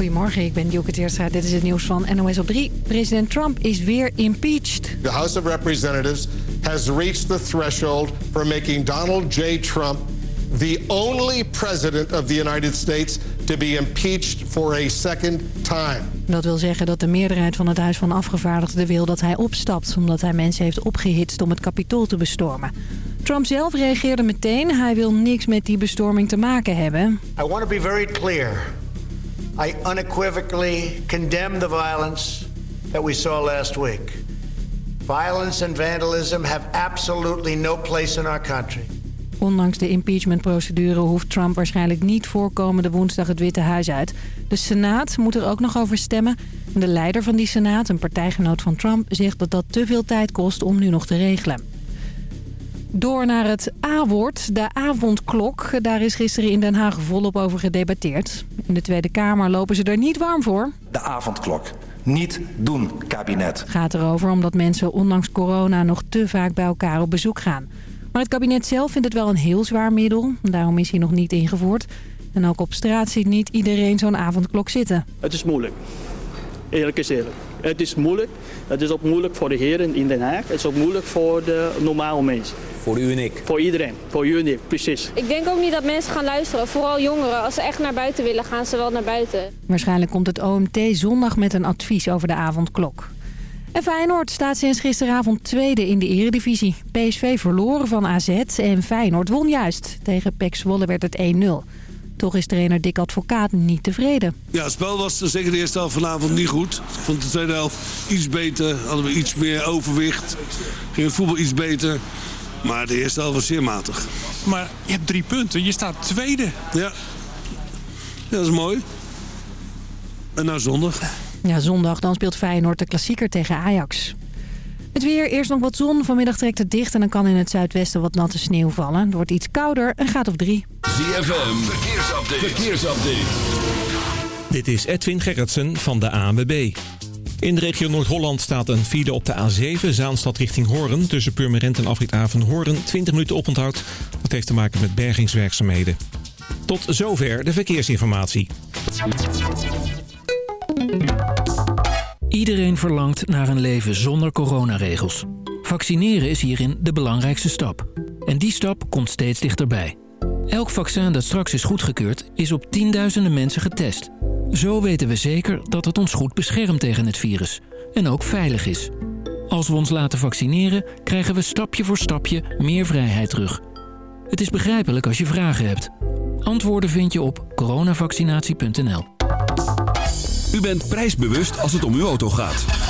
Goedemorgen, ik ben Dielke Teerstra. Dit is het nieuws van NOS op 3. President Trump is weer impeached. The House of Representatives has reached the threshold for making Donald J. Trump the only president of the United States to be impeached for a second time. Dat wil zeggen dat de meerderheid van het Huis van Afgevaardigden wil dat hij opstapt... omdat hij mensen heeft opgehitst om het kapitool te bestormen. Trump zelf reageerde meteen. Hij wil niks met die bestorming te maken hebben. I want to be very clear. I unequivocally condemn the violence that we saw last week. Violence and vandalism have absolutely no place in our country. Ondanks de impeachmentprocedure hoeft Trump waarschijnlijk niet voorkomende woensdag het Witte Huis uit. De Senaat moet er ook nog over stemmen. De leider van die Senaat, een partijgenoot van Trump, zegt dat dat te veel tijd kost om nu nog te regelen. Door naar het A-woord, de avondklok. Daar is gisteren in Den Haag volop over gedebatteerd. In de Tweede Kamer lopen ze er niet warm voor. De avondklok. Niet doen, kabinet. Gaat erover omdat mensen ondanks corona nog te vaak bij elkaar op bezoek gaan. Maar het kabinet zelf vindt het wel een heel zwaar middel. Daarom is hij nog niet ingevoerd. En ook op straat ziet niet iedereen zo'n avondklok zitten. Het is moeilijk. Eerlijk is eerlijk. Het is moeilijk. Het is ook moeilijk voor de heren in Den Haag. Het is ook moeilijk voor de normale mensen. Voor u en ik. Voor iedereen. Voor u en ik, precies. Ik denk ook niet dat mensen gaan luisteren. Vooral jongeren. Als ze echt naar buiten willen, gaan ze wel naar buiten. Waarschijnlijk komt het OMT zondag met een advies over de avondklok. En Feyenoord staat sinds gisteravond tweede in de eredivisie. PSV verloren van AZ en Feyenoord won juist. Tegen PEC Zwolle werd het 1-0. Toch is trainer Dick Advocaat niet tevreden. Ja, het spel was zeker de eerste helft vanavond niet goed. Ik vond de tweede helft iets beter. Hadden we iets meer overwicht. Ging het voetbal iets beter. Maar de eerste helft was zeer matig. Maar je hebt drie punten. Je staat tweede. Ja, ja dat is mooi. En nou zondag. Ja, zondag dan speelt Feyenoord de klassieker tegen Ajax. Het weer, eerst nog wat zon. Vanmiddag trekt het dicht en dan kan in het zuidwesten wat natte sneeuw vallen. Het wordt iets kouder, een graad of drie. ZFM, verkeersupdate. verkeersupdate. Dit is Edwin Gerritsen van de ANWB. In de regio Noord-Holland staat een file op de A7, Zaanstad richting Hoorn. Tussen Purmerend en Afrit Hoorn 20 minuten oponthoud. Dat heeft te maken met bergingswerkzaamheden. Tot zover de verkeersinformatie. Iedereen verlangt naar een leven zonder coronaregels. Vaccineren is hierin de belangrijkste stap. En die stap komt steeds dichterbij. Elk vaccin dat straks is goedgekeurd is op tienduizenden mensen getest. Zo weten we zeker dat het ons goed beschermt tegen het virus. En ook veilig is. Als we ons laten vaccineren, krijgen we stapje voor stapje meer vrijheid terug. Het is begrijpelijk als je vragen hebt. Antwoorden vind je op coronavaccinatie.nl. U bent prijsbewust als het om uw auto gaat.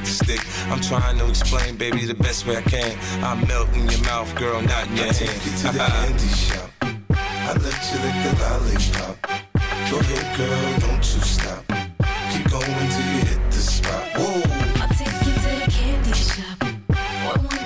the stick. I'm trying to explain, baby, the best way I can. I melt in your mouth, girl, not in your I hand. take you to the candy shop. I let you lick the lollipop. Go ahead, girl, don't you stop. Keep going till you hit the spot. Whoa. I'll take you to the candy shop. Want one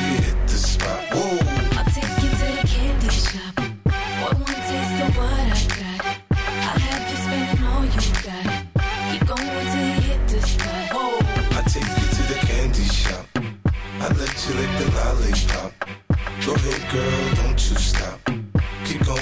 Go ahead, girl, don't you stop. Keep going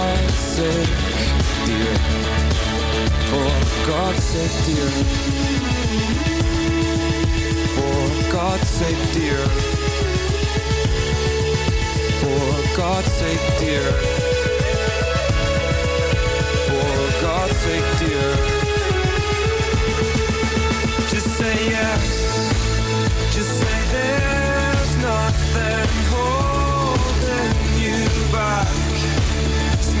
sake, dear. For God's sake, dear. For God's sake, dear. For God's sake, dear. For God's sake, dear. Just say yes. Just say this.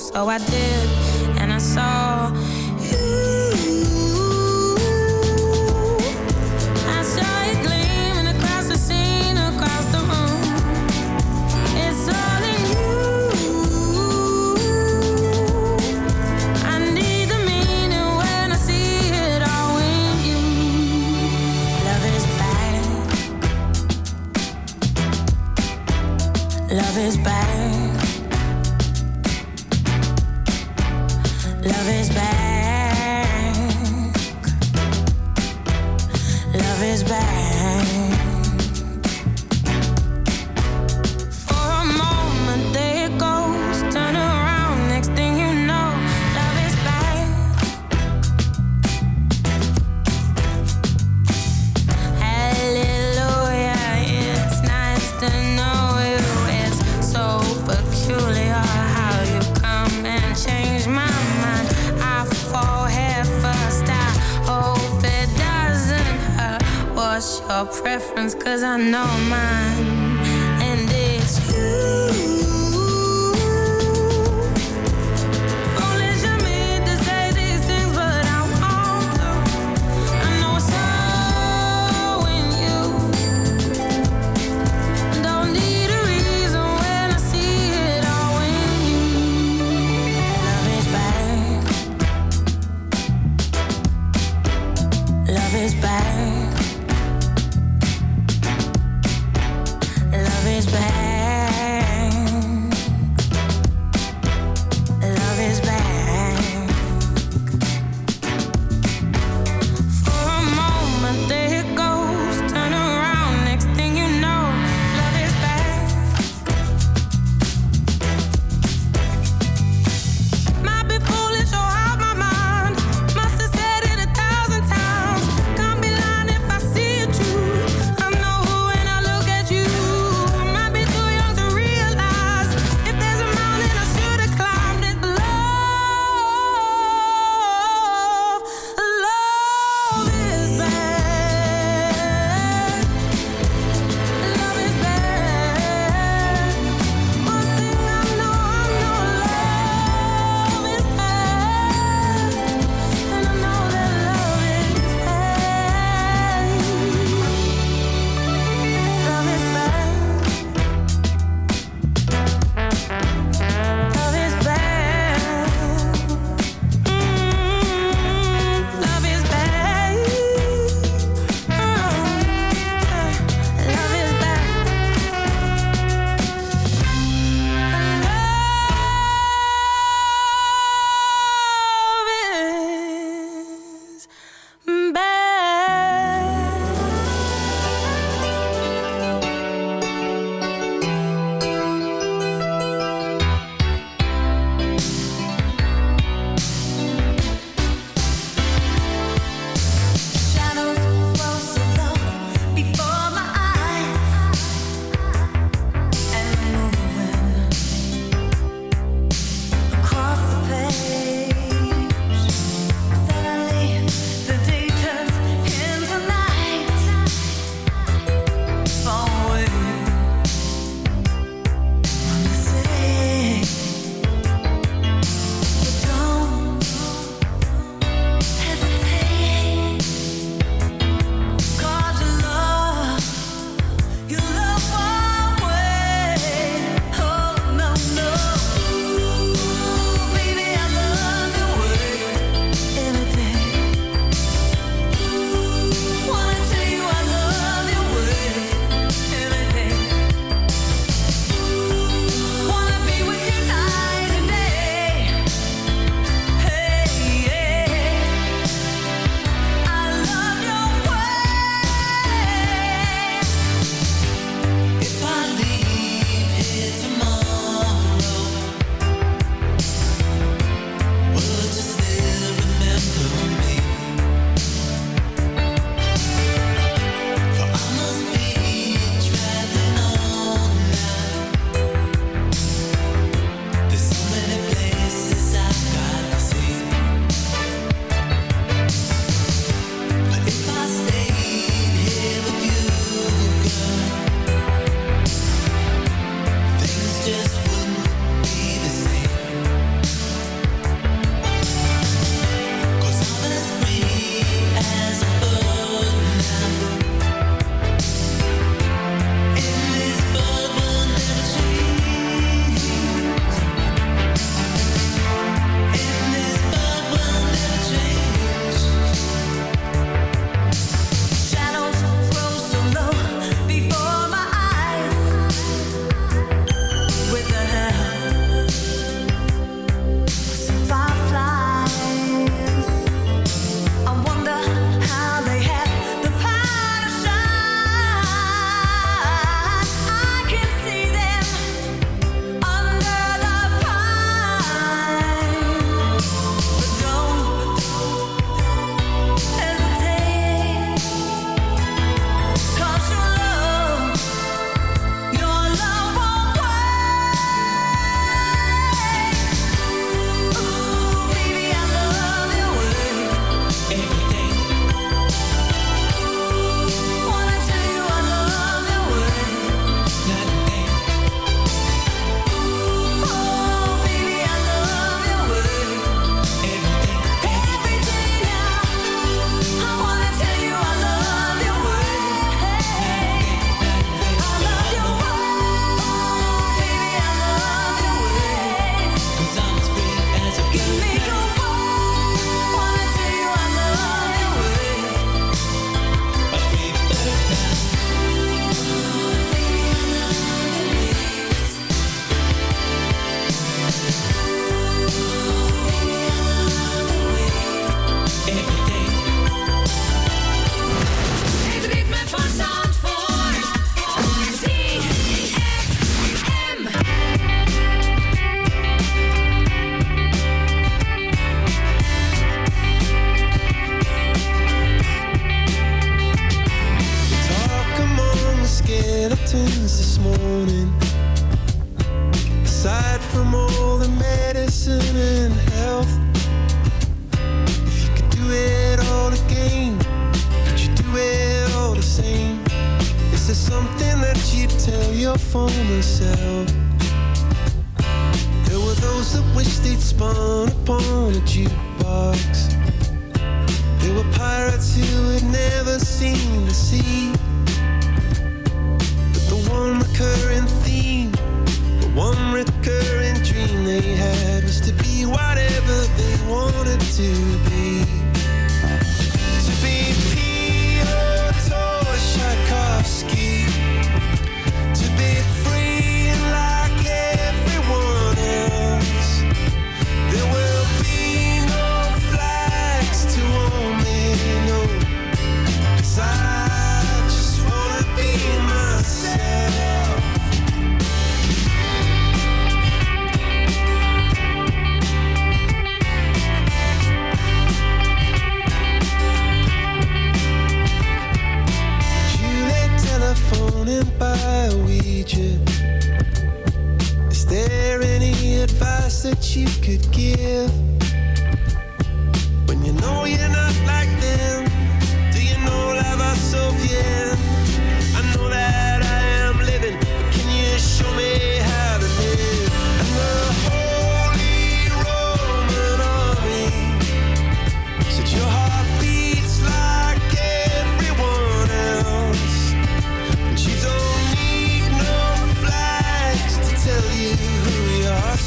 So I did,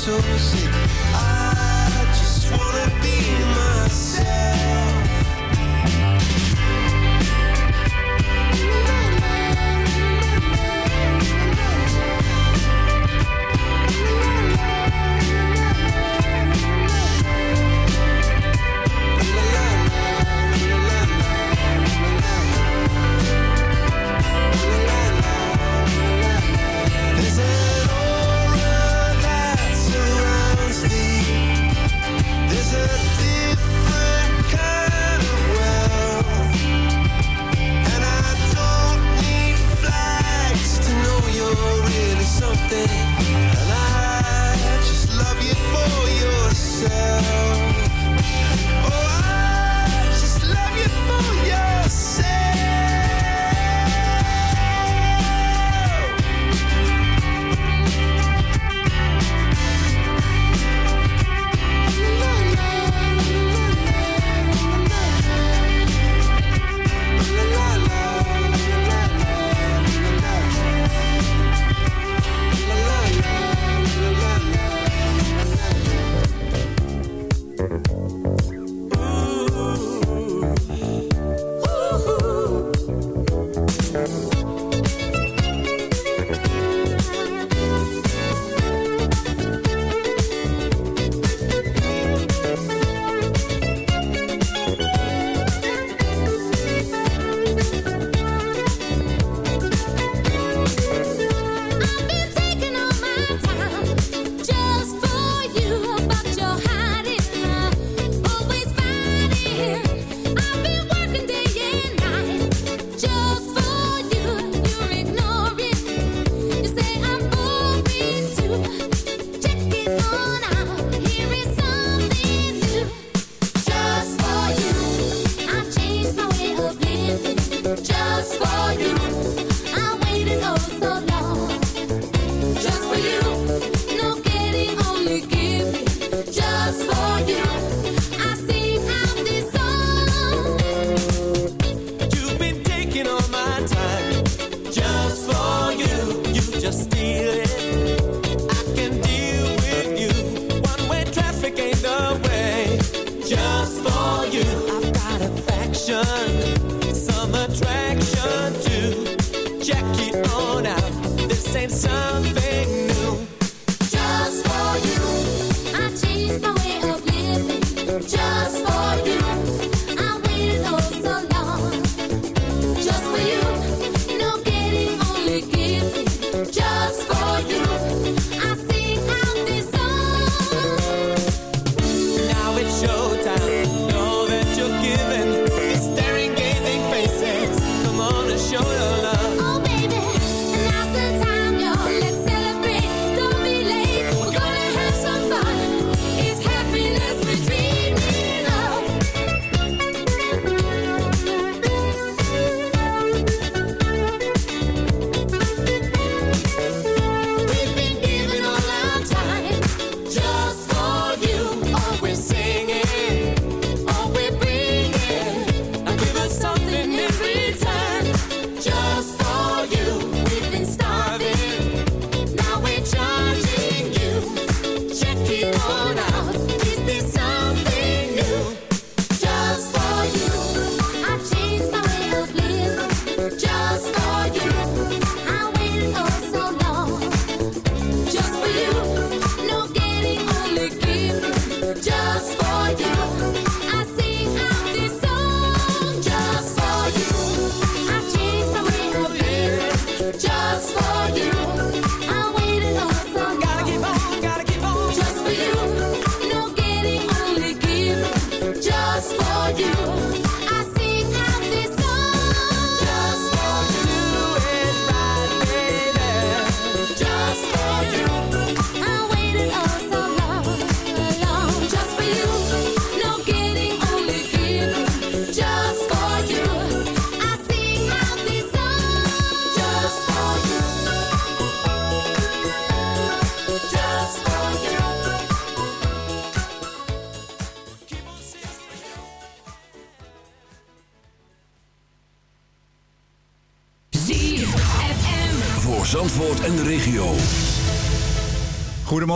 so sick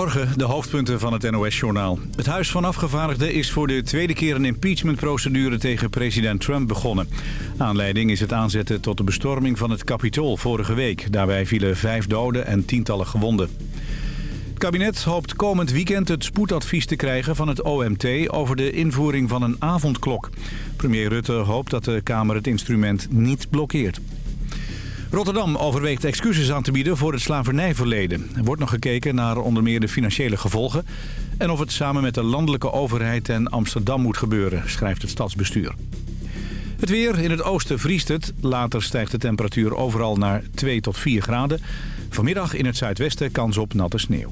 De hoofdpunten van het NOS-journaal. Het Huis van Afgevaardigden is voor de tweede keer een impeachmentprocedure tegen president Trump begonnen. Aanleiding is het aanzetten tot de bestorming van het Capitool vorige week. Daarbij vielen vijf doden en tientallen gewonden. Het kabinet hoopt komend weekend het spoedadvies te krijgen van het OMT over de invoering van een avondklok. Premier Rutte hoopt dat de Kamer het instrument niet blokkeert. Rotterdam overweegt excuses aan te bieden voor het slavernijverleden. Er wordt nog gekeken naar onder meer de financiële gevolgen... en of het samen met de landelijke overheid en Amsterdam moet gebeuren, schrijft het stadsbestuur. Het weer, in het oosten vriest het. Later stijgt de temperatuur overal naar 2 tot 4 graden. Vanmiddag in het zuidwesten kans op natte sneeuw.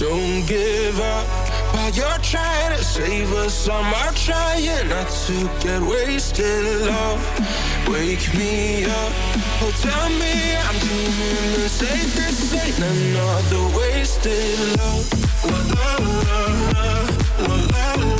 Don't give up while you're trying to save us. I'm trying not to get wasted. Love, wake me up. Oh, tell me I'm doing the safest. Ain't another wasted love. La la la la la la.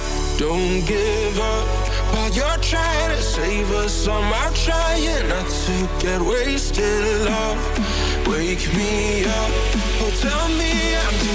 Don't give up while you're trying to save us. I'm trying not to get wasted. Love, wake me up. Oh, tell me I'm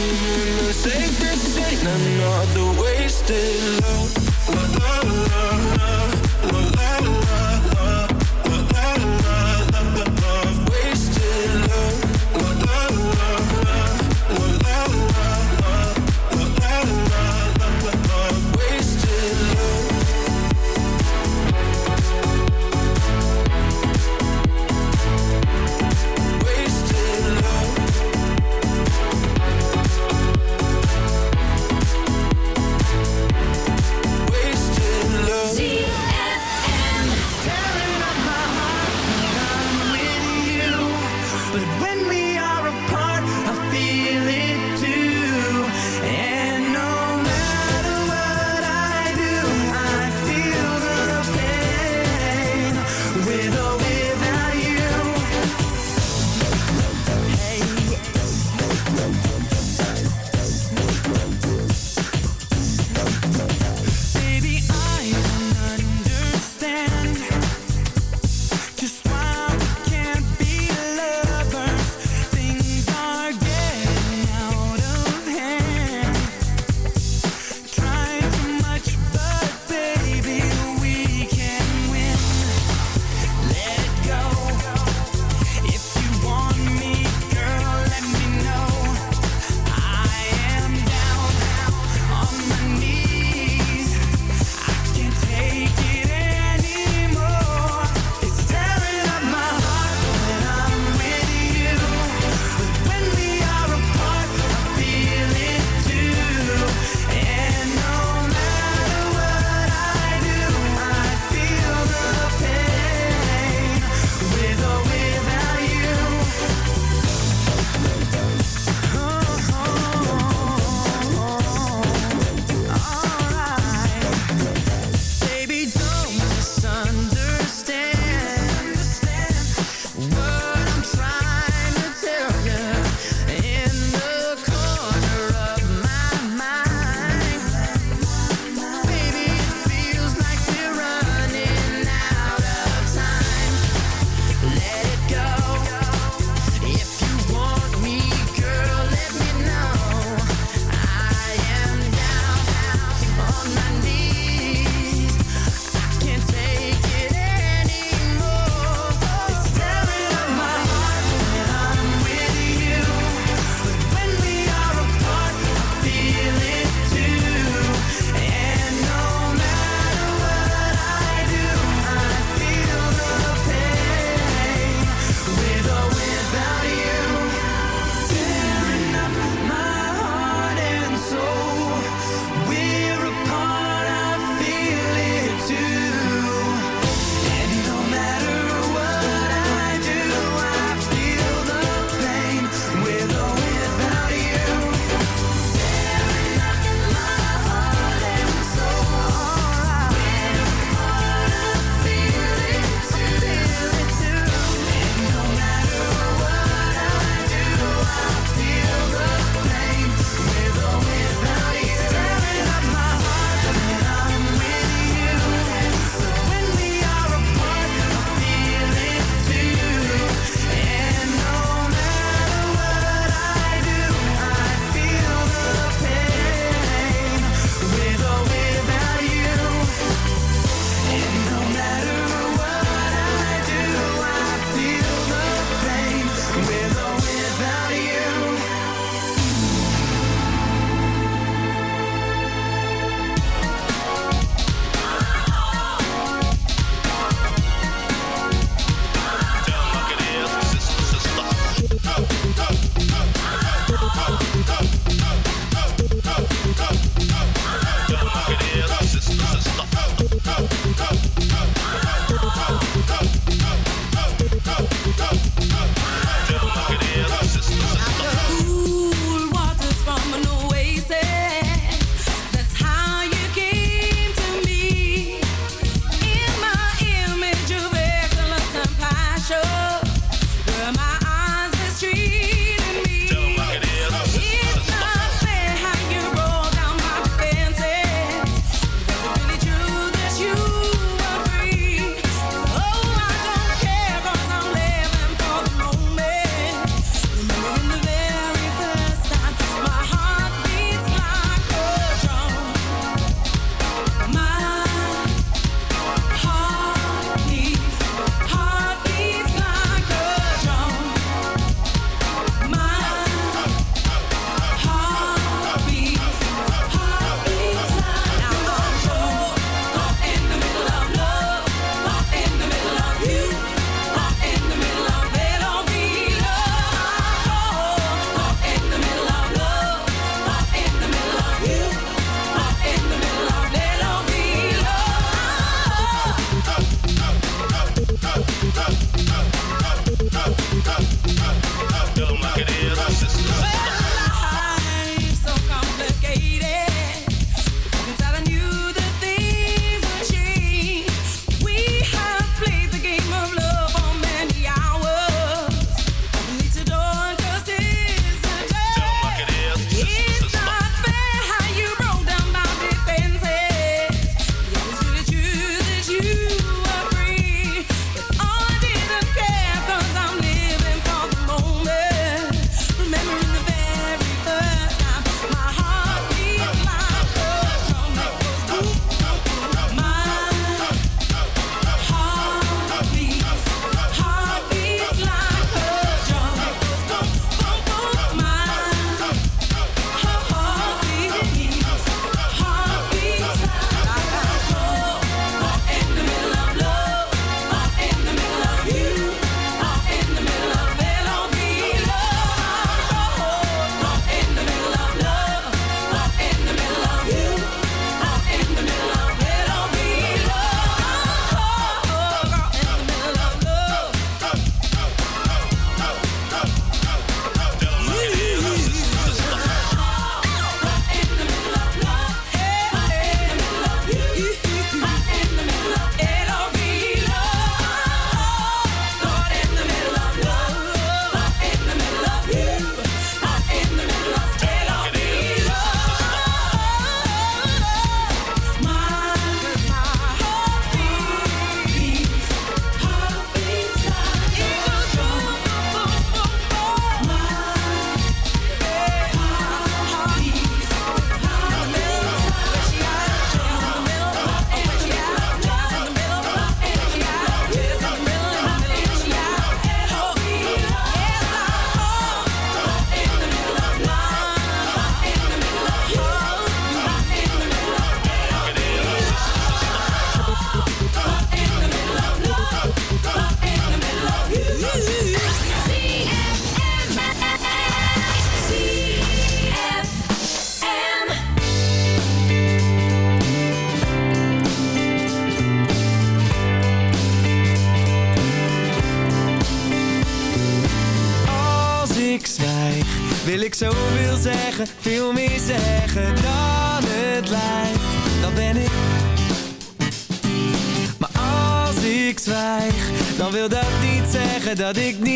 zeggen dat ik niet